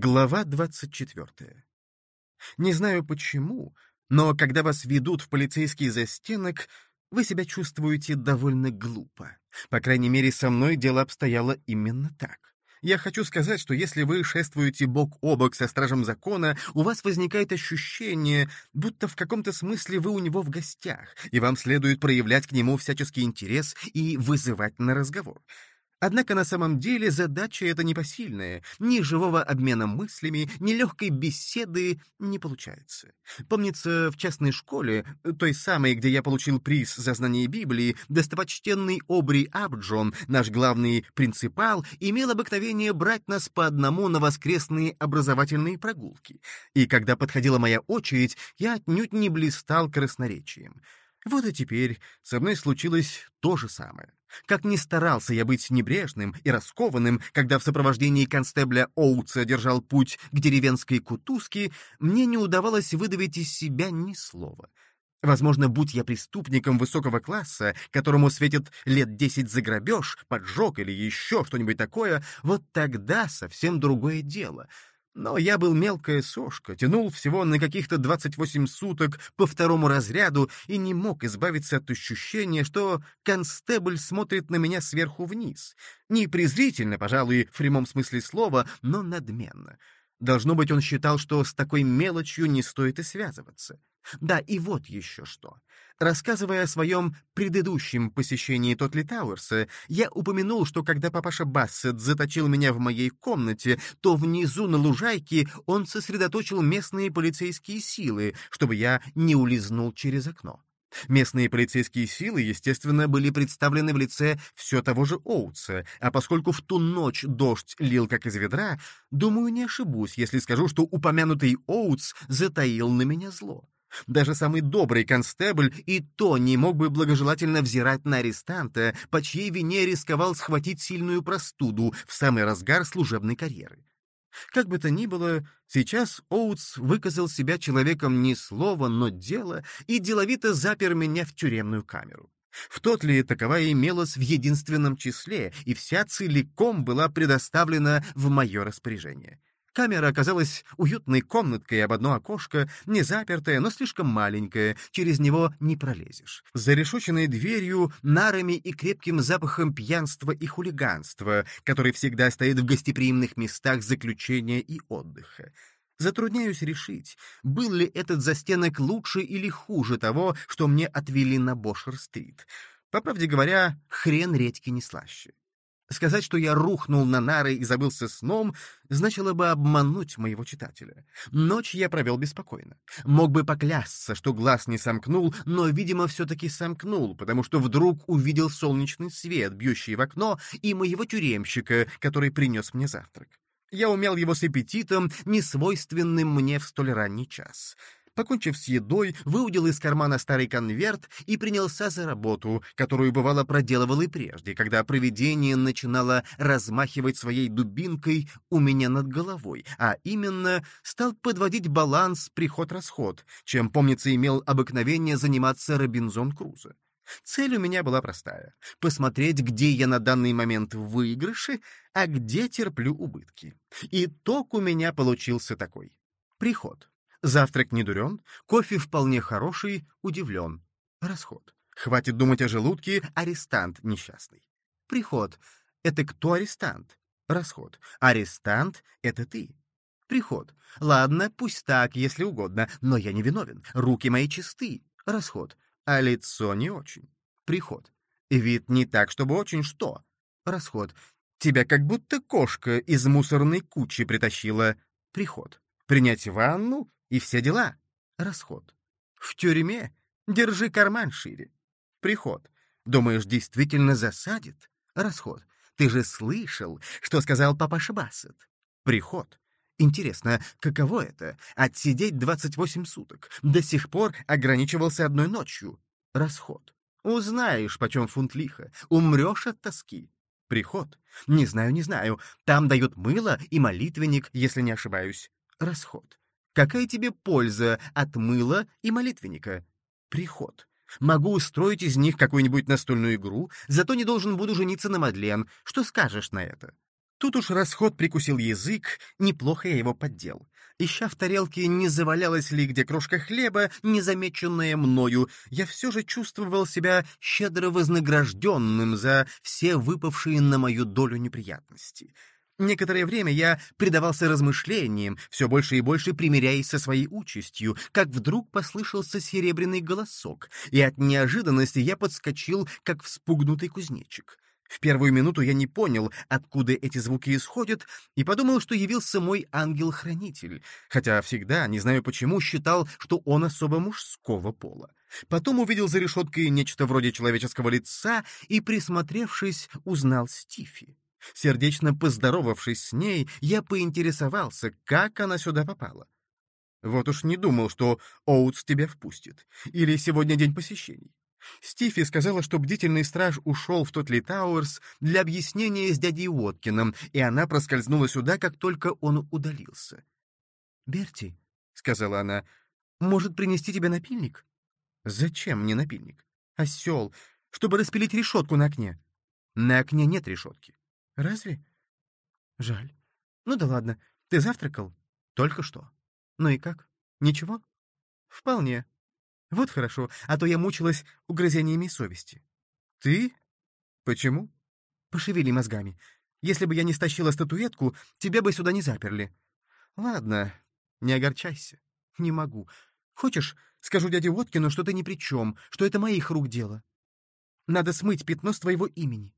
Глава 24. Не знаю почему, но когда вас ведут в полицейский застенок, вы себя чувствуете довольно глупо. По крайней мере, со мной дело обстояло именно так. Я хочу сказать, что если вы шествуете бок о бок со стражем закона, у вас возникает ощущение, будто в каком-то смысле вы у него в гостях, и вам следует проявлять к нему всяческий интерес и вызывать на разговор. Однако на самом деле задача эта непосильная. Ни живого обмена мыслями, ни легкой беседы не получается. Помнится, в частной школе, той самой, где я получил приз за знание Библии, достопочтенный Обри Абджон, наш главный принципал, имел обыкновение брать нас по одному на воскресные образовательные прогулки. И когда подходила моя очередь, я отнюдь не блистал красноречием. Вот и теперь со мной случилось то же самое. Как ни старался я быть небрежным и раскованным, когда в сопровождении констебля Оутса держал путь к деревенской кутузке, мне не удавалось выдавить из себя ни слова. Возможно, будь я преступником высокого класса, которому светит лет десять за грабеж, поджог или еще что-нибудь такое, вот тогда совсем другое дело — но я был мелкая сошка, тянул всего на каких-то 28 суток по второму разряду и не мог избавиться от ощущения, что констебль смотрит на меня сверху вниз. Не презрительно, пожалуй, в прямом смысле слова, но надменно. Должно быть, он считал, что с такой мелочью не стоит и связываться. Да, и вот еще что. Рассказывая о своем предыдущем посещении Тотли Тауэрса, я упомянул, что когда папаша Бассет заточил меня в моей комнате, то внизу на лужайке он сосредоточил местные полицейские силы, чтобы я не улизнул через окно. Местные полицейские силы, естественно, были представлены в лице все того же Оутса, а поскольку в ту ночь дождь лил как из ведра, думаю, не ошибусь, если скажу, что упомянутый Оутс затаил на меня зло. Даже самый добрый констебль и то не мог бы благожелательно взирать на арестанта, по чьей вине рисковал схватить сильную простуду в самый разгар служебной карьеры. Как бы то ни было, сейчас Оутс выказал себя человеком не слова, но дела и деловито запер меня в тюремную камеру. В тот ли таковая имелась в единственном числе, и вся целиком была предоставлена в мое распоряжение. Камера оказалась уютной комнаткой об одно окошко, не запертое, но слишком маленькое, через него не пролезешь. За решетченной дверью, нарами и крепким запахом пьянства и хулиганства, который всегда стоит в гостеприимных местах заключения и отдыха. Затрудняюсь решить, был ли этот застенок лучше или хуже того, что мне отвели на Бошер-стрит. По правде говоря, хрен редьки не слаще. Сказать, что я рухнул на нары и забылся сном, значило бы обмануть моего читателя. Ночь я провел беспокойно. Мог бы поклясться, что глаз не сомкнул, но, видимо, все-таки сомкнул, потому что вдруг увидел солнечный свет, бьющий в окно, и моего тюремщика, который принес мне завтрак. Я умел его с аппетитом, несвойственным мне в столь ранний час. Покончив с едой, выудил из кармана старый конверт и принялся за работу, которую бывало проделывал и прежде, когда провидение начинало размахивать своей дубинкой у меня над головой, а именно стал подводить баланс приход-расход, чем, помнится, имел обыкновение заниматься Робинзон Крузо. Цель у меня была простая — посмотреть, где я на данный момент в выигрыше, а где терплю убытки. Итог у меня получился такой. Приход. Завтрак не дурен, кофе вполне хороший, удивлен. Расход. Хватит думать о желудке, арестант несчастный. Приход. Это кто арестант? Расход. Арестант — это ты. Приход. Ладно, пусть так, если угодно, но я не виновен. Руки мои чисты. Расход. А лицо не очень. Приход. Вид не так, чтобы очень что. Расход. Тебя как будто кошка из мусорной кучи притащила. Приход. Принять ванну? И все дела. Расход. В тюрьме держи карман шире. Приход. Думаешь, действительно засадит? Расход. Ты же слышал, что сказал папа Шабасет. Приход. Интересно, каково это — отсидеть 28 суток? До сих пор ограничивался одной ночью. Расход. Узнаешь, почем фунт лиха. Умрешь от тоски. Приход. Не знаю, не знаю. Там дают мыло и молитвенник, если не ошибаюсь. Расход. Какая тебе польза от мыла и молитвенника? Приход. Могу устроить из них какую-нибудь настольную игру, зато не должен буду жениться на Мадлен. Что скажешь на это? Тут уж расход прикусил язык, неплохо я его поддел. Ища в тарелке, не завалялась ли где крошка хлеба, незамеченная мною, я все же чувствовал себя щедро вознагражденным за все выпавшие на мою долю неприятности. Некоторое время я предавался размышлениям, все больше и больше примиряясь со своей участью, как вдруг послышался серебряный голосок, и от неожиданности я подскочил, как вспугнутый кузнечик. В первую минуту я не понял, откуда эти звуки исходят, и подумал, что явился мой ангел-хранитель, хотя всегда, не знаю почему, считал, что он особо мужского пола. Потом увидел за решеткой нечто вроде человеческого лица и, присмотревшись, узнал Стифи. Сердечно поздоровавшись с ней, я поинтересовался, как она сюда попала. Вот уж не думал, что Оутс тебя впустит. Или сегодня день посещений. Стифи сказала, что бдительный страж ушел в Тотли Тауэрс для объяснения с дядей Уоткином, и она проскользнула сюда, как только он удалился. «Берти», — сказала она, — «может принести тебе напильник?» «Зачем мне напильник?» «Осел, чтобы распилить решетку на окне». «На окне нет решетки». «Разве?» «Жаль. Ну да ладно. Ты завтракал?» «Только что». «Ну и как? Ничего?» «Вполне», вот хорошо, а то я мучилась угрызениями совести. Ты? Почему? Пошевели мозгами. Если бы я не стащила статуэтку, тебя бы сюда не заперли. Ладно, не огорчайся. Не могу. Хочешь, скажу дяде Воткину, что ты ни при чем, что это моих рук дело. Надо смыть пятно с твоего имени.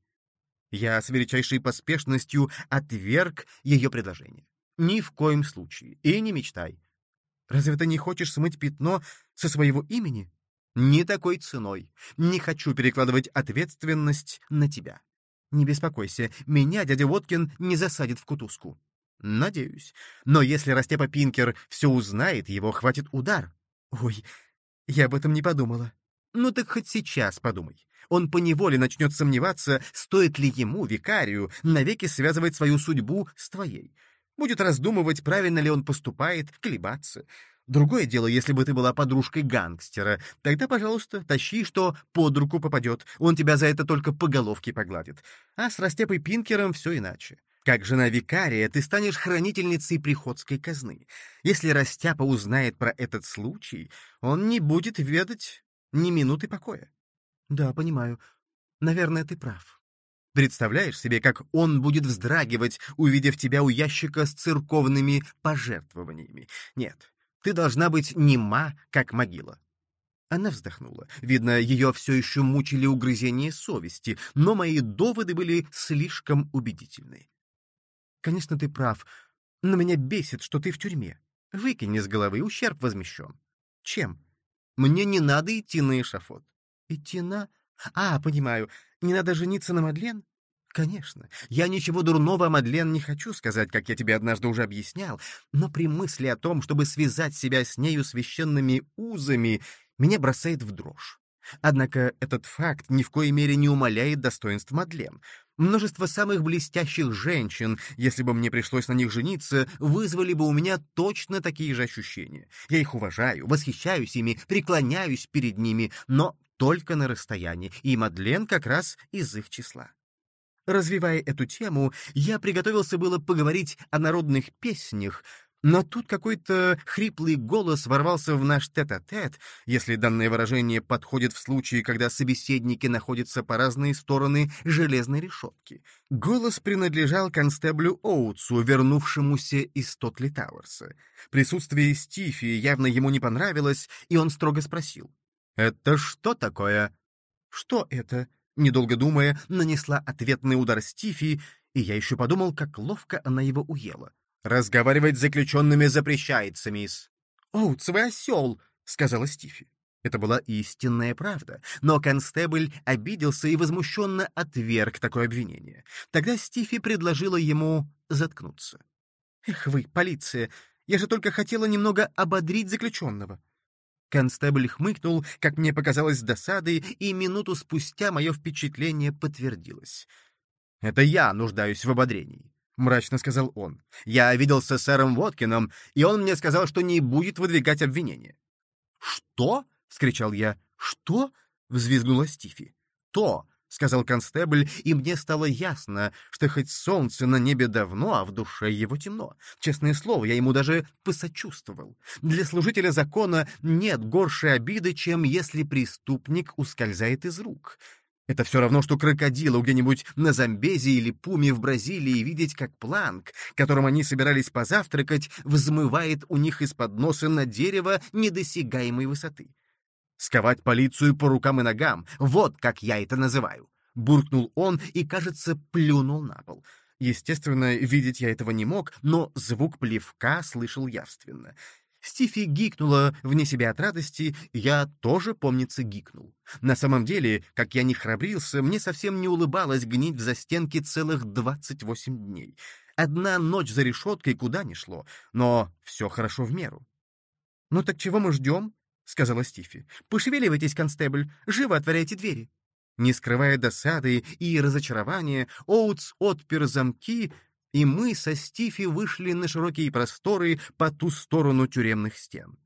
Я с величайшей поспешностью отверг ее предложение. Ни в коем случае. И не мечтай. Разве ты не хочешь смыть пятно со своего имени? Ни такой ценой. Не хочу перекладывать ответственность на тебя. Не беспокойся, меня дядя Воткин не засадит в кутузку. Надеюсь. Но если Растепа Пинкер все узнает, его хватит удар. Ой, я об этом не подумала. Ну так хоть сейчас подумай. Он поневоле начнет сомневаться, стоит ли ему, викарию, навеки связывать свою судьбу с твоей. Будет раздумывать, правильно ли он поступает, колебаться. Другое дело, если бы ты была подружкой гангстера. Тогда, пожалуйста, тащи, что под руку попадет. Он тебя за это только по головке погладит. А с Растепой Пинкером все иначе. Как жена викария, ты станешь хранительницей приходской казны. Если Растяпа узнает про этот случай, он не будет ведать ни минуты покоя. Да, понимаю. Наверное, ты прав. Представляешь себе, как он будет вздрагивать, увидев тебя у ящика с церковными пожертвованиями? Нет, ты должна быть нема, как могила. Она вздохнула. Видно, ее все еще мучили угрызения совести, но мои доводы были слишком убедительны. Конечно, ты прав, но меня бесит, что ты в тюрьме. Выкини с головы, ущерб возмещен. Чем? Мне не надо идти на эшафот. Идти на... А, понимаю, не надо жениться на Мадлен? Конечно. Я ничего дурного о Мадлен не хочу сказать, как я тебе однажды уже объяснял, но при мысли о том, чтобы связать себя с нею священными узами, меня бросает в дрожь. Однако этот факт ни в коей мере не умаляет достоинств Мадлен. Множество самых блестящих женщин, если бы мне пришлось на них жениться, вызвали бы у меня точно такие же ощущения. Я их уважаю, восхищаюсь ими, преклоняюсь перед ними, но только на расстоянии, и Мадлен как раз из их числа. Развивая эту тему, я приготовился было поговорить о народных песнях, но тут какой-то хриплый голос ворвался в наш тет-а-тет, -тет, если данное выражение подходит в случае, когда собеседники находятся по разные стороны железной решетки. Голос принадлежал констеблю Оутсу, вернувшемуся из Тотли Тауэрса. Присутствие Стифи явно ему не понравилось, и он строго спросил. «Это что такое?» «Что это?» Недолго думая, нанесла ответный удар Стифи, и я еще подумал, как ловко она его уела. «Разговаривать с заключенными запрещается, мисс». «Оутс, вы осел!» — сказала Стифи. Это была истинная правда, но констебль обиделся и возмущенно отверг такое обвинение. Тогда Стифи предложила ему заткнуться. «Эх вы, полиция, я же только хотела немного ободрить заключенного. Констебль хмыкнул, как мне показалось, с досадой, и минуту спустя мое впечатление подтвердилось. «Это я нуждаюсь в ободрении», — мрачно сказал он. «Я виделся с сэром Воткином, и он мне сказал, что не будет выдвигать обвинения». «Что?» — вскричал я. «Что?» — взвизгнула Стифи. «То», — сказал констебль, и мне стало ясно, что хоть солнце на небе давно, а в душе его темно. Честное слово, я ему даже посочувствовал. Для служителя закона нет горшей обиды, чем если преступник ускользает из рук. Это все равно, что крокодилу где-нибудь на Замбезе или Пуме в Бразилии видеть, как планк, которым они собирались позавтракать, взмывает у них из-под носа на дерево недосягаемой высоты. Сковать полицию по рукам и ногам — вот как я это называю. Буркнул он и, кажется, плюнул на пол. Естественно, видеть я этого не мог, но звук плевка слышал явственно. Стифи гикнула вне себя от радости, я тоже, помнится, гикнул. На самом деле, как я не храбрился, мне совсем не улыбалось гнить в застенке целых 28 дней. Одна ночь за решеткой куда ни шло, но все хорошо в меру. «Ну так чего мы ждем?» — сказала Стифи. «Пошевеливайтесь, констебль, живо отворяйте двери». Не скрывая досады и разочарования, Оутс отпер замки, и мы со Стифи вышли на широкие просторы по ту сторону тюремных стен.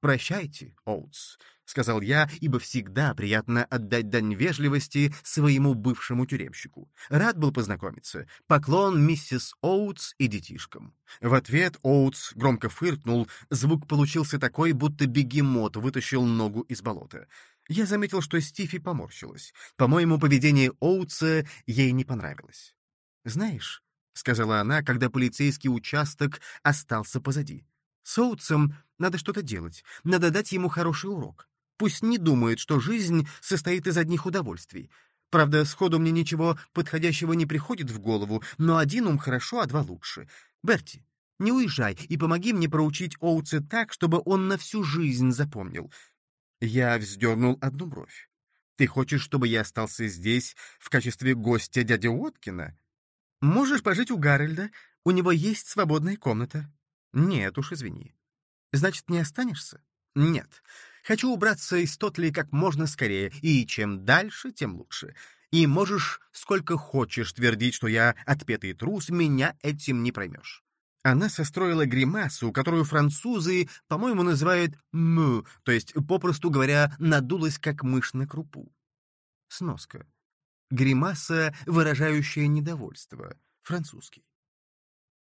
«Прощайте, Оутс», — сказал я, ибо всегда приятно отдать дань вежливости своему бывшему тюремщику. Рад был познакомиться. Поклон миссис Оутс и детишкам. В ответ Оутс громко фыркнул, звук получился такой, будто бегемот вытащил ногу из болота. Я заметил, что Стифи поморщилась. По-моему, поведение Оутса ей не понравилось. «Знаешь», — сказала она, когда полицейский участок остался позади, — «с Оутсом надо что-то делать, надо дать ему хороший урок. Пусть не думает, что жизнь состоит из одних удовольствий. Правда, сходу мне ничего подходящего не приходит в голову, но один ум хорошо, а два лучше. Берти, не уезжай и помоги мне проучить Оутса так, чтобы он на всю жизнь запомнил. Я вздернул одну бровь. Ты хочешь, чтобы я остался здесь в качестве гостя дяди Уоткина? Можешь пожить у Гарольда, у него есть свободная комната. Нет уж, извини. Значит, не останешься? Нет. Хочу убраться из Тотли как можно скорее, и чем дальше, тем лучше. И можешь сколько хочешь твердить, что я отпетый трус, меня этим не проймешь. Она состроила гримасу, которую французы, по-моему, называют «мю», то есть, попросту говоря, надулась, как мышь на крупу. Сноска. Гримаса, выражающая недовольство. Французский.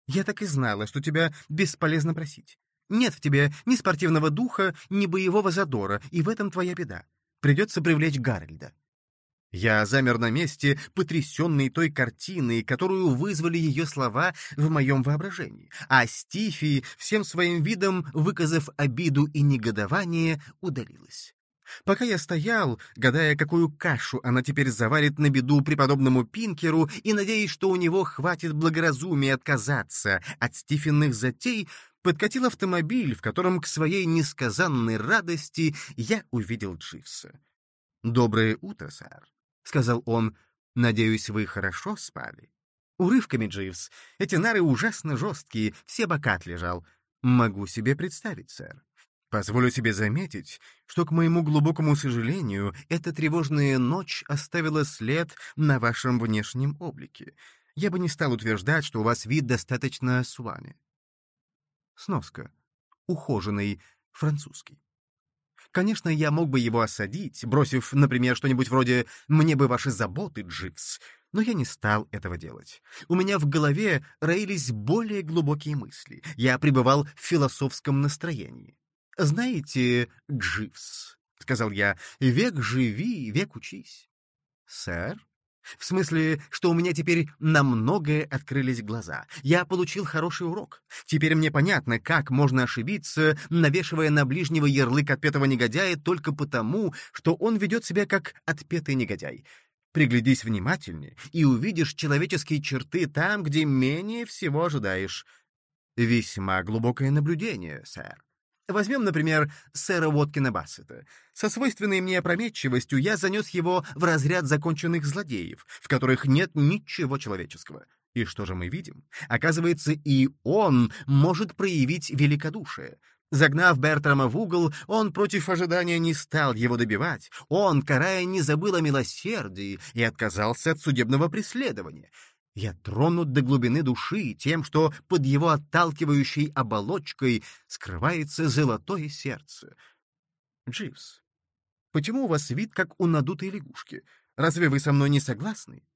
«Я так и знала, что тебя бесполезно просить. Нет в тебе ни спортивного духа, ни боевого задора, и в этом твоя беда. Придется привлечь Гарольда. Я замер на месте, потрясенный той картиной, которую вызвали ее слова в моем воображении, а Стифи, всем своим видом выказав обиду и негодование, удалилась. Пока я стоял, гадая, какую кашу она теперь заварит на беду преподобному Пинкеру и надеясь, что у него хватит благоразумия отказаться от Стифенных затей, подкатил автомобиль, в котором к своей несказанной радости я увидел Дживса. «Доброе утро, сэр», — сказал он. «Надеюсь, вы хорошо спали?» «Урывками, Дживс. Эти нары ужасно жесткие, все бока отлежал. Могу себе представить, сэр. Позволю себе заметить, что, к моему глубокому сожалению, эта тревожная ночь оставила след на вашем внешнем облике. Я бы не стал утверждать, что у вас вид достаточно суани. Сноска. Ухоженный, французский. Конечно, я мог бы его осадить, бросив, например, что-нибудь вроде «мне бы ваши заботы, Дживс», но я не стал этого делать. У меня в голове роились более глубокие мысли. Я пребывал в философском настроении. «Знаете, Дживс», — сказал я, — «век живи, век учись». «Сэр?» В смысле, что у меня теперь на многое открылись глаза. Я получил хороший урок. Теперь мне понятно, как можно ошибиться, навешивая на ближнего ярлык отпетого негодяя только потому, что он ведет себя как отпетый негодяй. Приглядись внимательнее и увидишь человеческие черты там, где менее всего ожидаешь. Весьма глубокое наблюдение, сэр. Возьмем, например, сэра Уоткина Бассета. Со свойственной мне опрометчивостью я занес его в разряд законченных злодеев, в которых нет ничего человеческого. И что же мы видим? Оказывается, и он может проявить великодушие. Загнав Бертрама в угол, он против ожидания не стал его добивать. Он, карая, не забыл о милосердии и отказался от судебного преследования. Я тронут до глубины души тем, что под его отталкивающей оболочкой скрывается золотое сердце. Дживс, почему у вас вид, как у надутой лягушки? Разве вы со мной не согласны?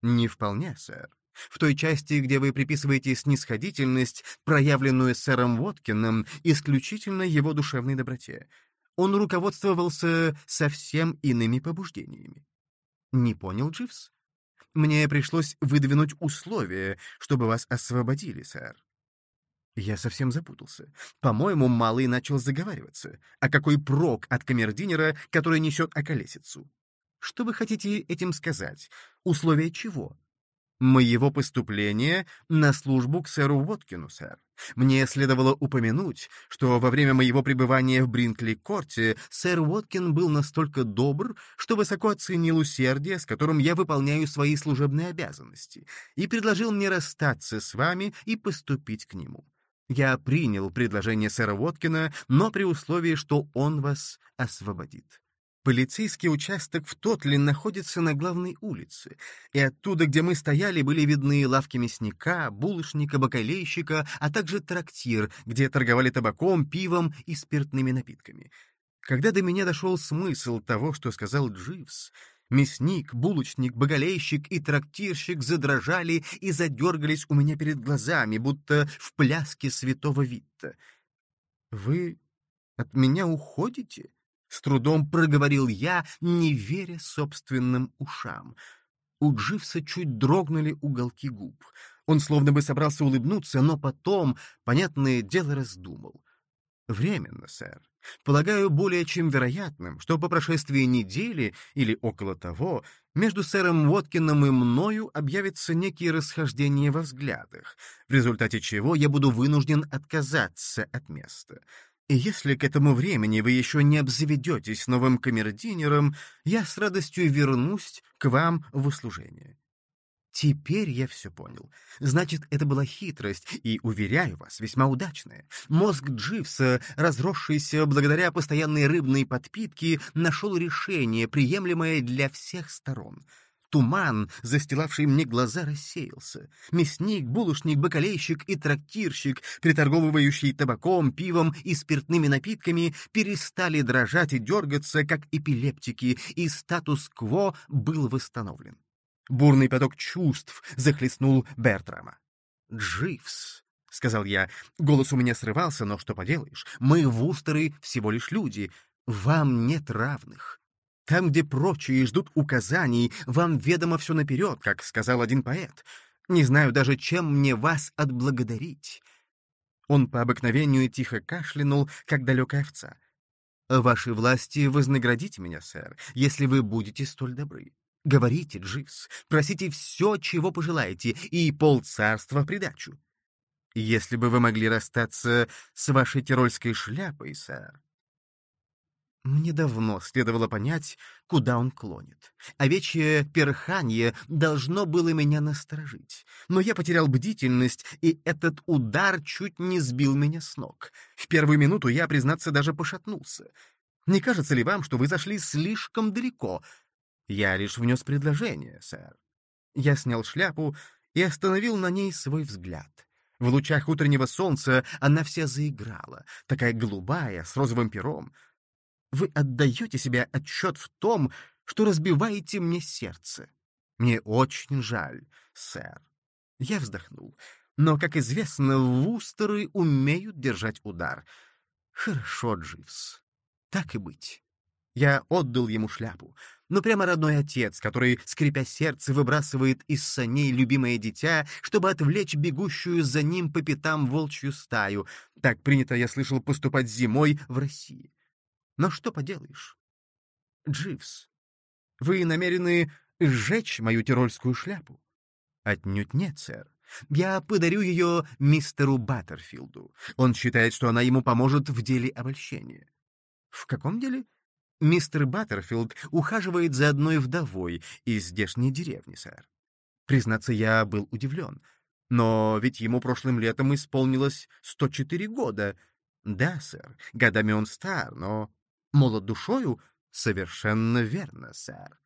Не вполне, сэр. В той части, где вы приписываете снисходительность, проявленную сэром Воткиным, исключительно его душевной доброте. Он руководствовался совсем иными побуждениями. Не понял, Дживс? Мне пришлось выдвинуть условия, чтобы вас освободили, сэр. Я совсем запутался. По-моему, малый начал заговариваться. А какой прок от камердинера, который несет околесицу? Что вы хотите этим сказать? Условия чего? Моего поступления на службу к сэру Воткину, сэр. Мне следовало упомянуть, что во время моего пребывания в Бринкли-корте сэр Уоткин был настолько добр, что высоко оценил усердие, с которым я выполняю свои служебные обязанности, и предложил мне расстаться с вами и поступить к нему. Я принял предложение сэра Уоткина, но при условии, что он вас освободит. Полицейский участок в Тотли находится на главной улице, и оттуда, где мы стояли, были видны лавки мясника, булочника, бакалейщика, а также трактир, где торговали табаком, пивом и спиртными напитками. Когда до меня дошел смысл того, что сказал Дживс, мясник, булочник, бакалейщик и трактирщик задрожали и задергались у меня перед глазами, будто в пляске святого Витта. «Вы от меня уходите?» С трудом проговорил я, не веря собственным ушам. У Дживса чуть дрогнули уголки губ. Он словно бы собрался улыбнуться, но потом, понятное дело, раздумал. Временно, сэр. Полагаю, более чем вероятным, что по прошествии недели или около того между сэром Уоткином и мною объявятся некие расхождения во взглядах, в результате чего я буду вынужден отказаться от места. Если к этому времени вы еще не обзаведетесь новым камердинером, я с радостью вернусь к вам в услужение. Теперь я все понял. Значит, это была хитрость, и, уверяю вас, весьма удачная. Мозг Дживса, разросшийся благодаря постоянной рыбной подпитке, нашел решение, приемлемое для всех сторон — Туман, застилавший мне глаза, рассеялся. Мясник, булочник, бакалейщик и трактирщик, приторговывающий табаком, пивом и спиртными напитками, перестали дрожать и дергаться, как эпилептики, и статус-кво был восстановлен. Бурный поток чувств захлестнул Бертрама. «Дживс», — сказал я, — голос у меня срывался, но что поделаешь, мы, вустеры, всего лишь люди, вам нет равных. Там, где прочие ждут указаний, вам ведомо все наперед, как сказал один поэт. Не знаю даже, чем мне вас отблагодарить. Он по обыкновению тихо кашлянул, как далекая овца. «Ваши власти вознаградите меня, сэр, если вы будете столь добры. Говорите, Дживс, просите все, чего пожелаете, и полцарства в придачу. Если бы вы могли расстаться с вашей тирольской шляпой, сэр, мне давно следовало понять, куда он клонит. Овечье перханье должно было меня насторожить. Но я потерял бдительность, и этот удар чуть не сбил меня с ног. В первую минуту я, признаться, даже пошатнулся. Не кажется ли вам, что вы зашли слишком далеко? Я лишь внес предложение, сэр. Я снял шляпу и остановил на ней свой взгляд. В лучах утреннего солнца она вся заиграла, такая голубая, с розовым пером. Вы отдаете себе отчет в том, что разбиваете мне сердце. Мне очень жаль, сэр. Я вздохнул. Но, как известно, вустеры умеют держать удар. Хорошо, Дживс. Так и быть. Я отдал ему шляпу. Но прямо родной отец, который, скрипя сердце, выбрасывает из саней любимое дитя, чтобы отвлечь бегущую за ним по пятам волчью стаю. Так принято, я слышал, поступать зимой в России. Но что поделаешь? Дживс, вы намерены сжечь мою тирольскую шляпу? Отнюдь нет, сэр. Я подарю ее мистеру Баттерфилду. Он считает, что она ему поможет в деле обольщения. В каком деле? Мистер Баттерфилд ухаживает за одной вдовой из здешней деревни, сэр. Признаться, я был удивлен. Но ведь ему прошлым летом исполнилось 104 года. Да, сэр, годами он стар, но Молод душою? Совершенно верно, сэр.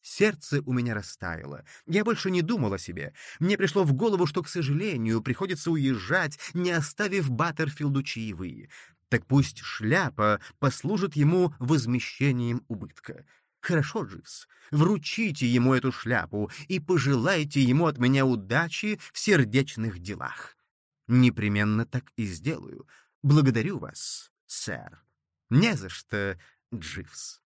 Сердце у меня растаяло. Я больше не думал о себе. Мне пришло в голову, что, к сожалению, приходится уезжать, не оставив Баттерфилду чаевые. Так пусть шляпа послужит ему возмещением убытка. Хорошо, Дживс, вручите ему эту шляпу и пожелайте ему от меня удачи в сердечных делах. Непременно так и сделаю. Благодарю вас, сэр. Не за что, Дживс.